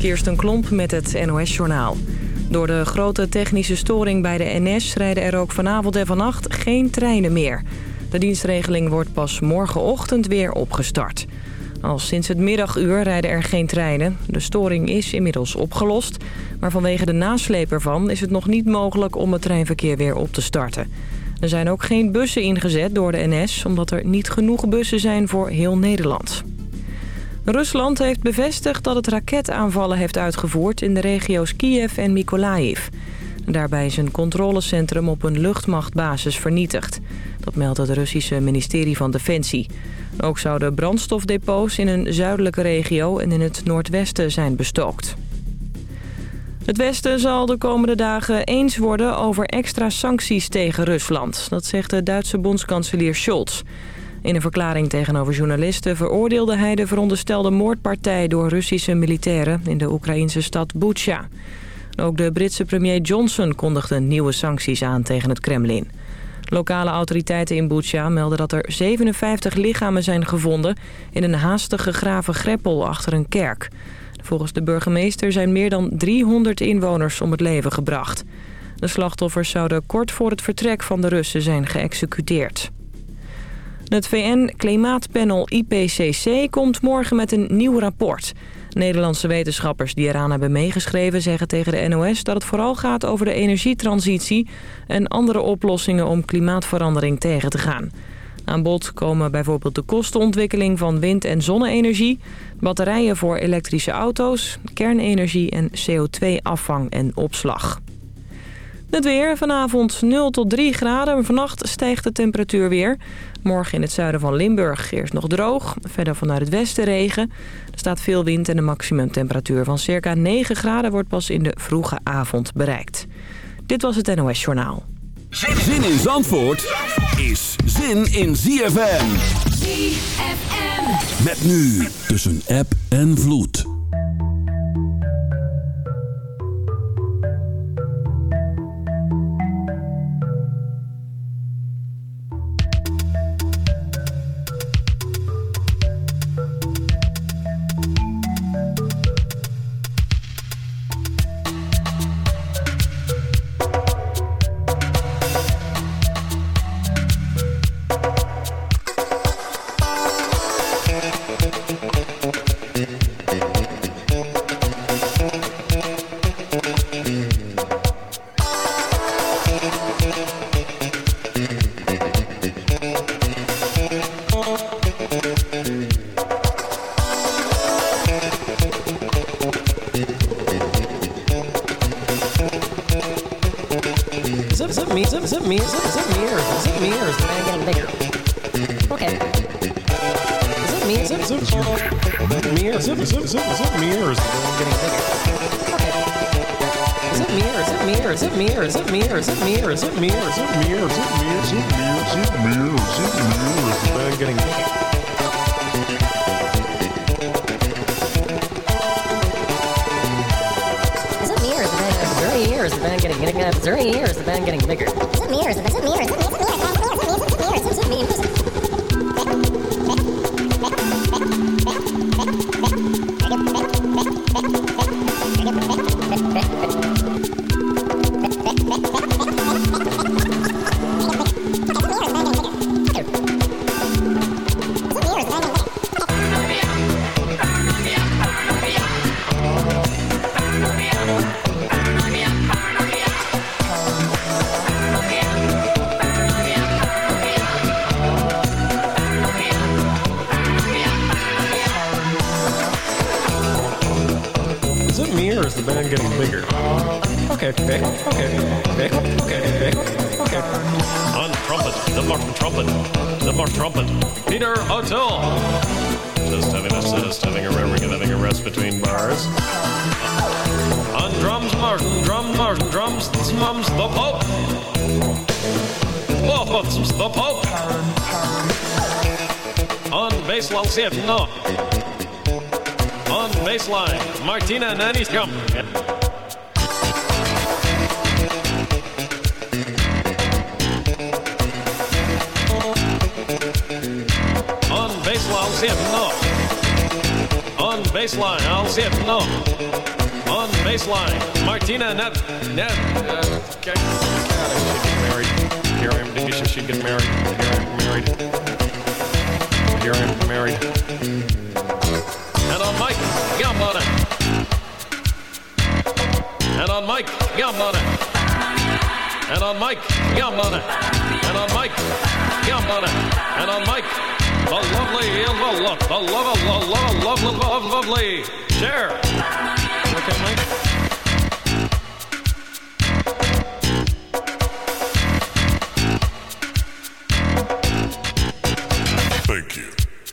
Kirsten Klomp met het NOS-journaal. Door de grote technische storing bij de NS rijden er ook vanavond en vannacht geen treinen meer. De dienstregeling wordt pas morgenochtend weer opgestart. Al sinds het middaguur rijden er geen treinen. De storing is inmiddels opgelost. Maar vanwege de nasleep ervan is het nog niet mogelijk om het treinverkeer weer op te starten. Er zijn ook geen bussen ingezet door de NS... omdat er niet genoeg bussen zijn voor heel Nederland. Rusland heeft bevestigd dat het raketaanvallen heeft uitgevoerd in de regio's Kiev en Mykolaiv. Daarbij is een controlecentrum op een luchtmachtbasis vernietigd. Dat meldt het Russische ministerie van Defensie. Ook zouden brandstofdepots in een zuidelijke regio en in het noordwesten zijn bestookt. Het Westen zal de komende dagen eens worden over extra sancties tegen Rusland. Dat zegt de Duitse bondskanselier Scholz. In een verklaring tegenover journalisten veroordeelde hij de veronderstelde moordpartij door Russische militairen in de Oekraïnse stad Butsja. Ook de Britse premier Johnson kondigde nieuwe sancties aan tegen het Kremlin. Lokale autoriteiten in Butsja melden dat er 57 lichamen zijn gevonden... in een haastig gegraven greppel achter een kerk. Volgens de burgemeester zijn meer dan 300 inwoners om het leven gebracht. De slachtoffers zouden kort voor het vertrek van de Russen zijn geëxecuteerd. Het VN-klimaatpanel IPCC komt morgen met een nieuw rapport. Nederlandse wetenschappers die eraan hebben meegeschreven zeggen tegen de NOS dat het vooral gaat over de energietransitie en andere oplossingen om klimaatverandering tegen te gaan. Aan bod komen bijvoorbeeld de kostenontwikkeling van wind- en zonne-energie, batterijen voor elektrische auto's, kernenergie en CO2-afvang en opslag. Het weer vanavond 0 tot 3 graden. Vannacht stijgt de temperatuur weer. Morgen in het zuiden van Limburg eerst nog droog. Verder vanuit het westen regen. Er staat veel wind en de maximumtemperatuur van circa 9 graden... wordt pas in de vroege avond bereikt. Dit was het NOS Journaal. Zin in Zandvoort is zin in ZFM. ZFM. Met nu tussen app en vloed. exemplo, no.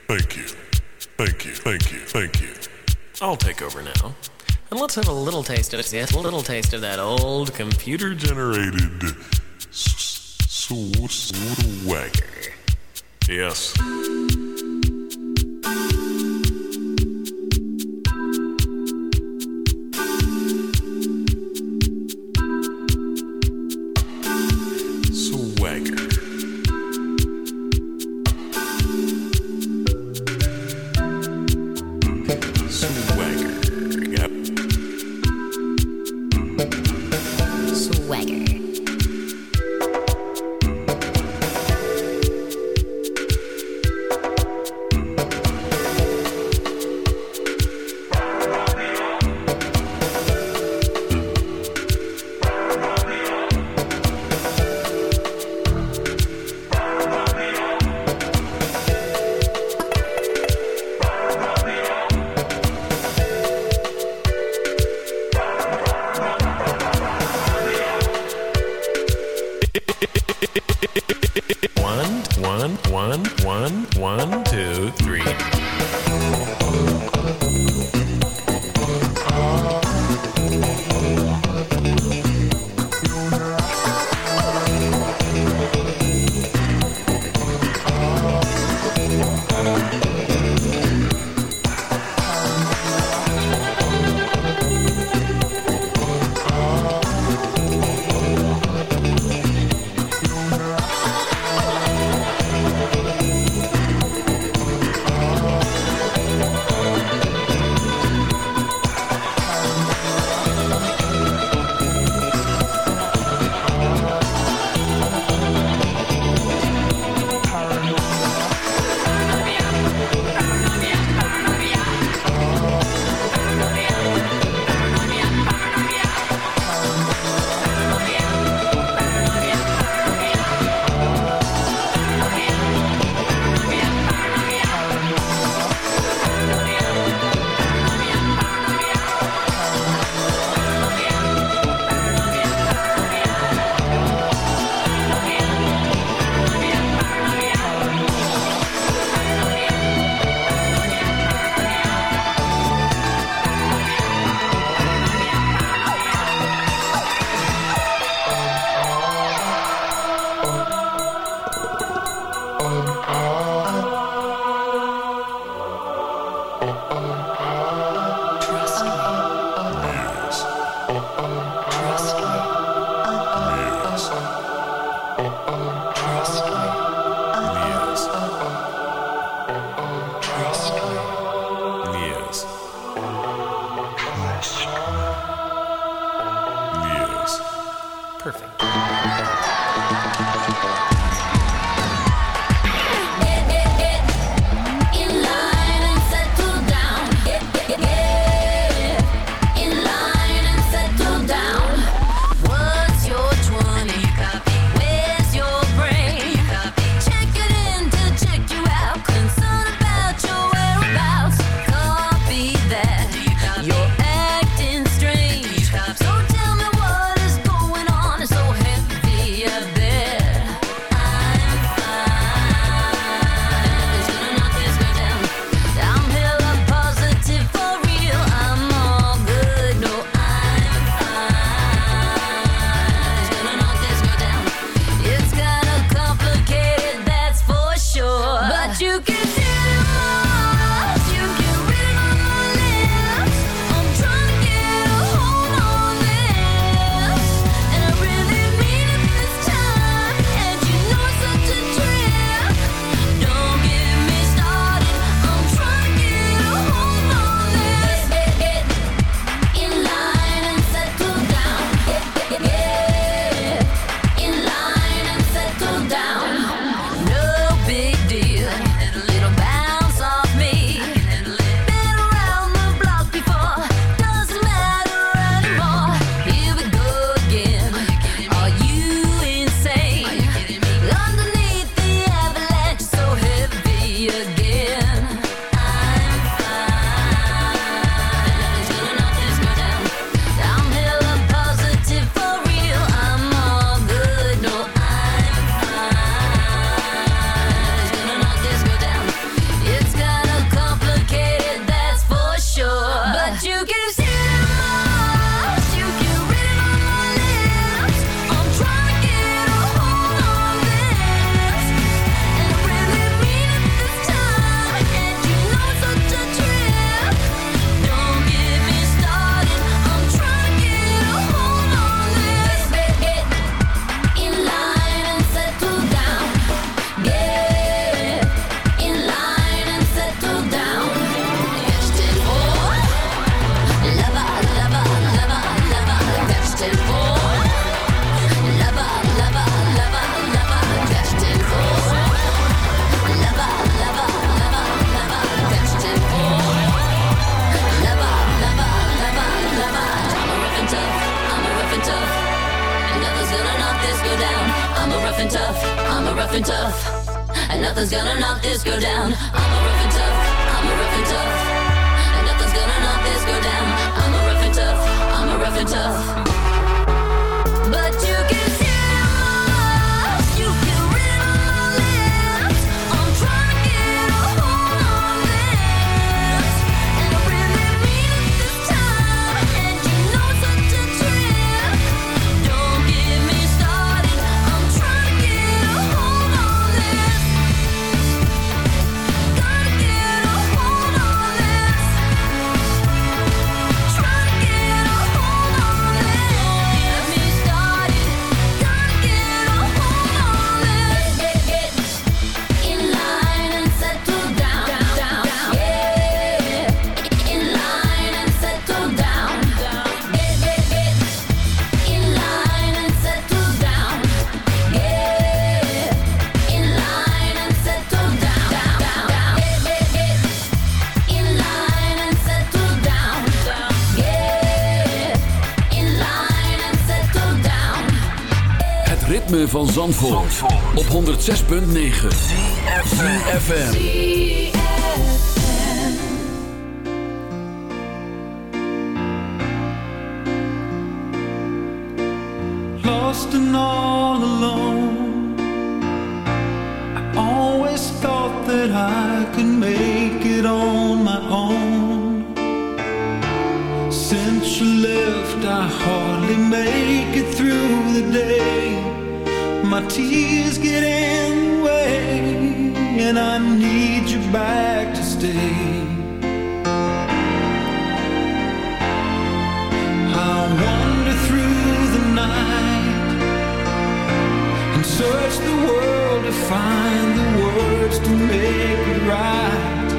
Thank you. Thank you. Thank you. Thank you. I'll take over now. And let's have a little taste of it. Yes, a little taste of that old computer generated s- wagger. Yes. Zandvoort, Zandvoort. op 106.9 CFFM Lost and all alone. I always thought that I could make it on my own. Since you left I hardly make it through the day. my tears get in the way, and I need you back to stay. I wander through the night and search the world to find the words to make it right.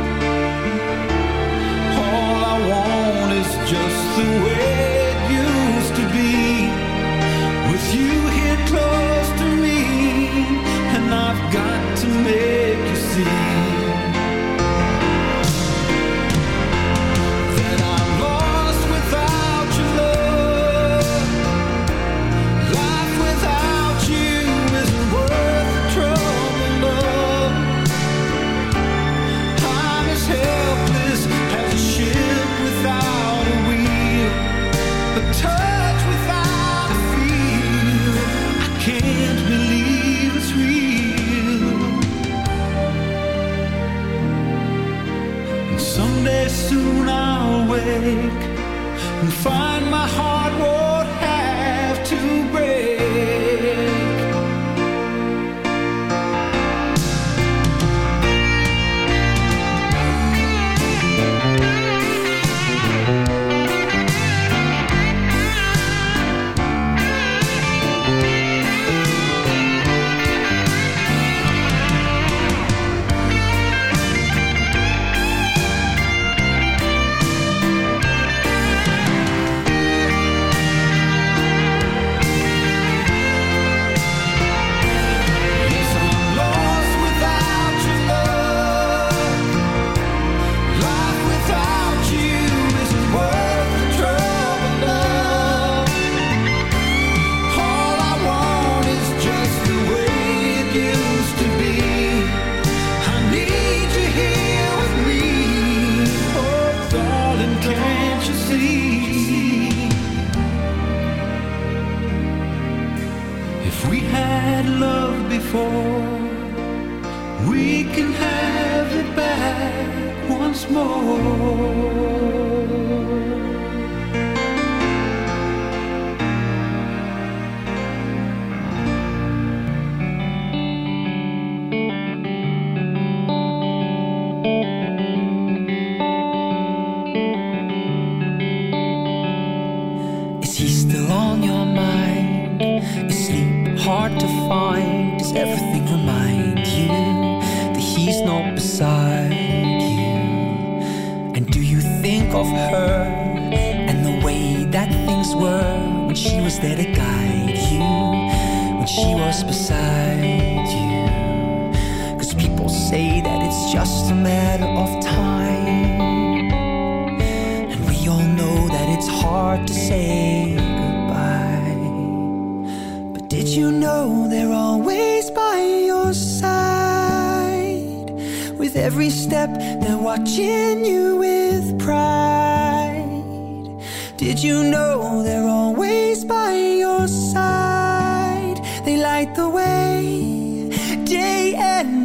All I want is just the way. awake.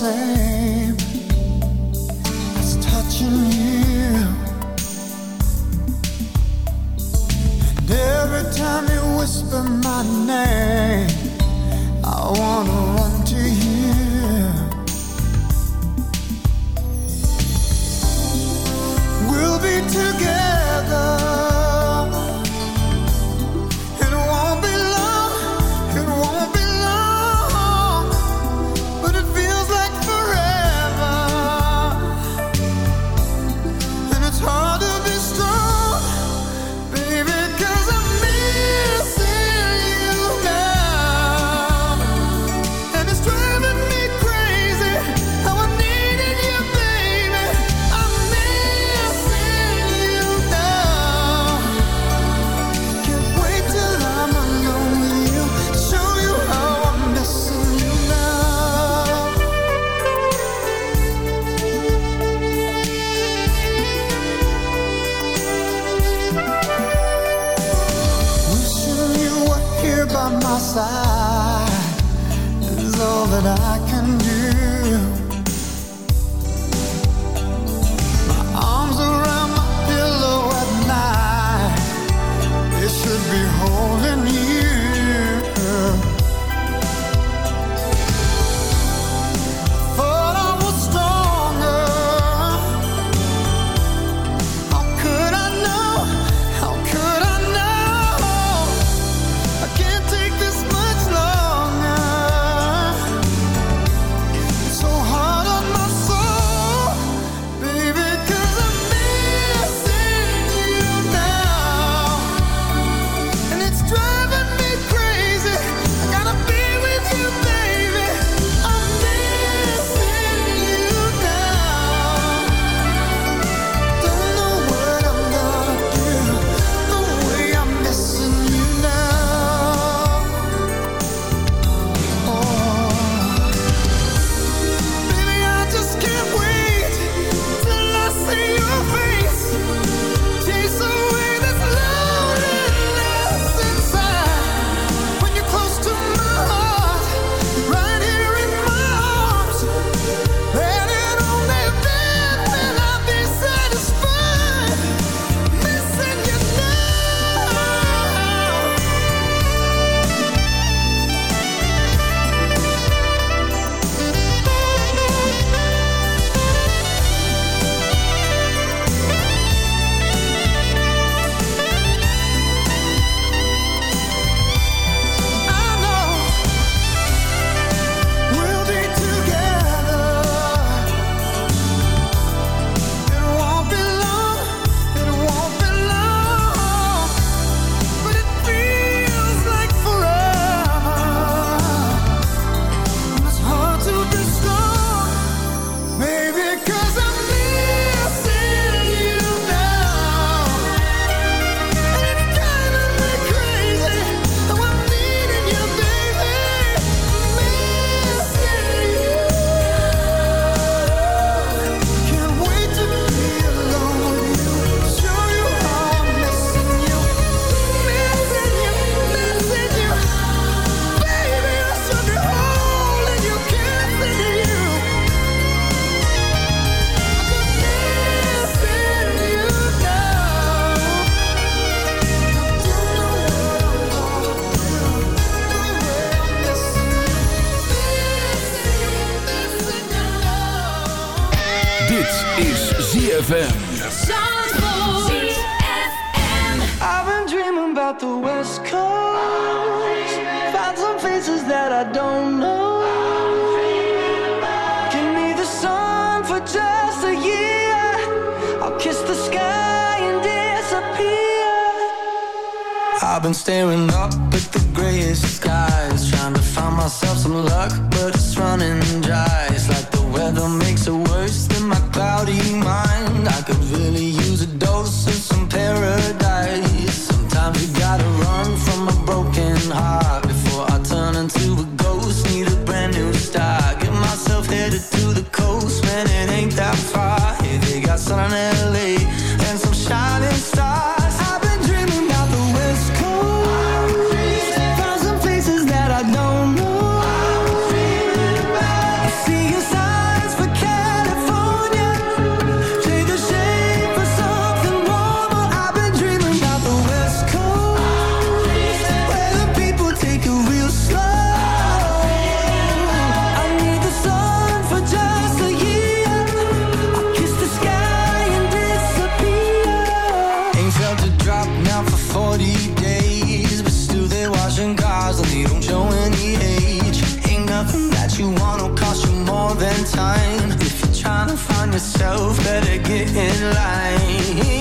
same as touching you. And every time you whisper my name, I wanna run. Line.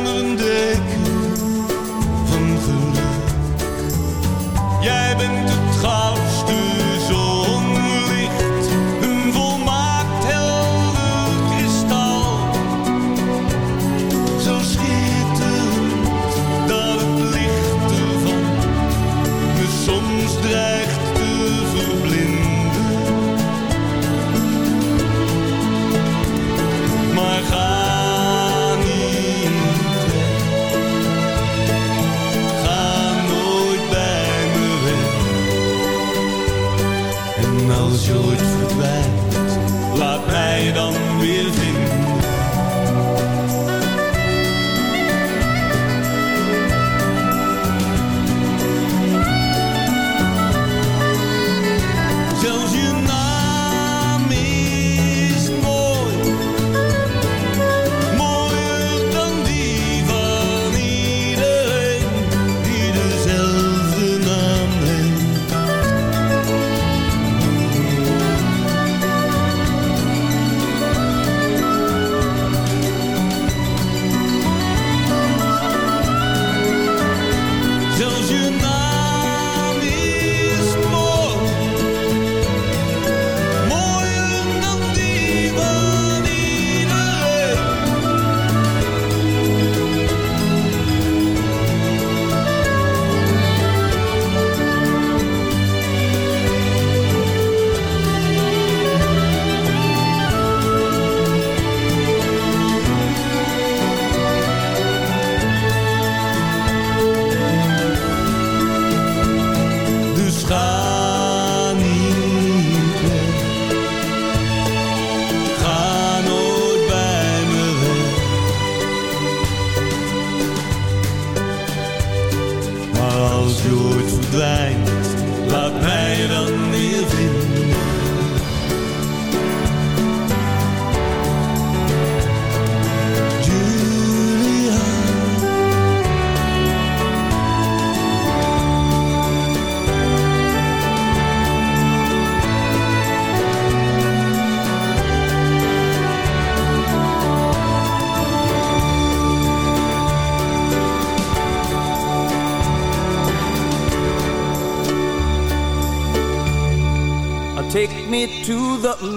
onder een deken van geluk. Jij bent het goud.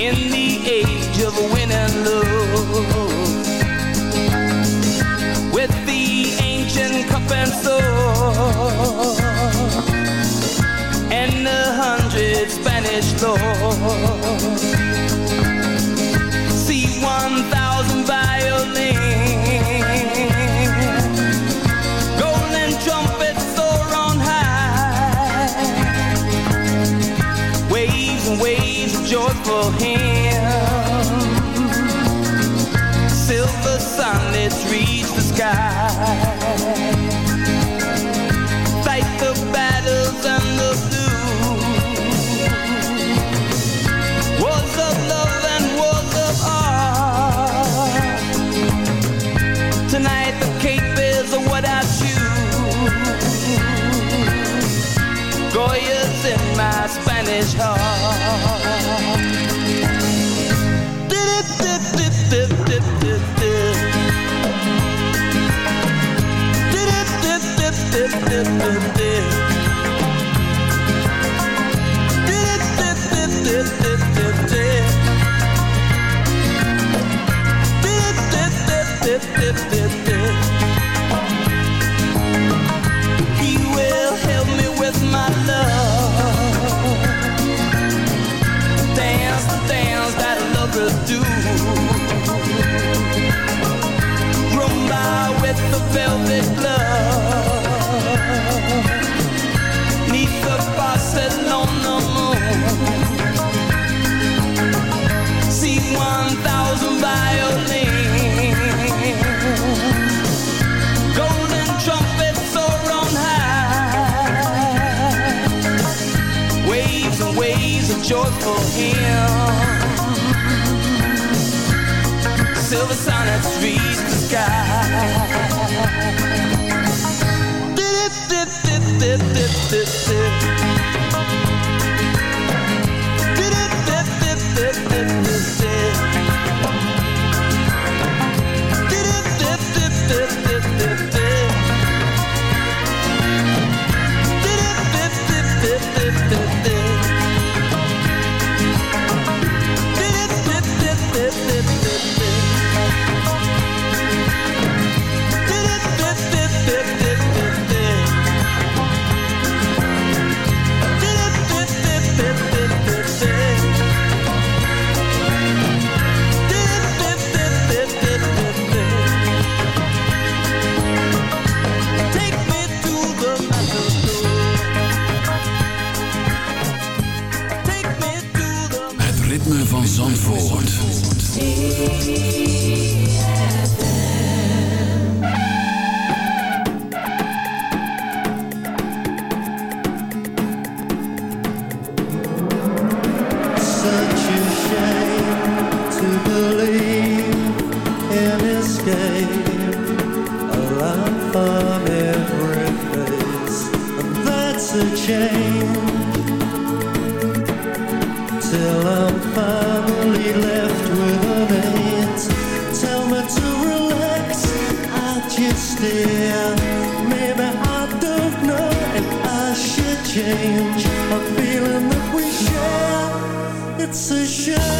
in the age of win and lose with the ancient cup and sword and the hundred Spanish lords. See one thousand violins, golden trumpets soar on high, waves and waves of joyful hymns. sky. this 此生。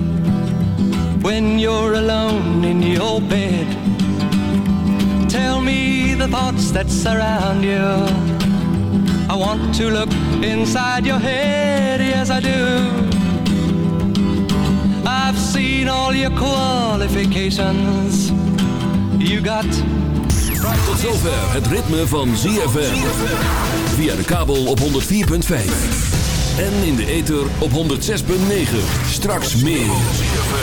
when you're alone in your bed? Tell me the thoughts that surround you. I want to look inside your head, yes I do. I've seen all your qualifications. You got Tot zover het ritme van ZFM. Via de kabel op 104.5. En in de ether op 106.9. Straks meer.